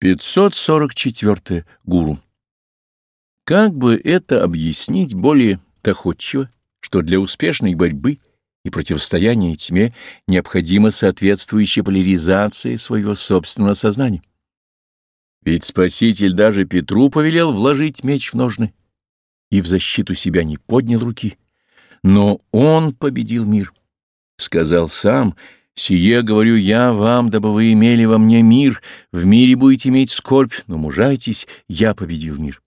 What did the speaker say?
544. Гуру. Как бы это объяснить более доходчиво, что для успешной борьбы и противостояния тьме необходима соответствующая поляризация своего собственного сознания? Ведь Спаситель даже Петру повелел вложить меч в ножны и в защиту себя не поднял руки. Но он победил мир. Сказал сам — Сие говорю я вам, дабы вы имели во мне мир, в мире будете иметь скорбь, но мужайтесь, я победил мир.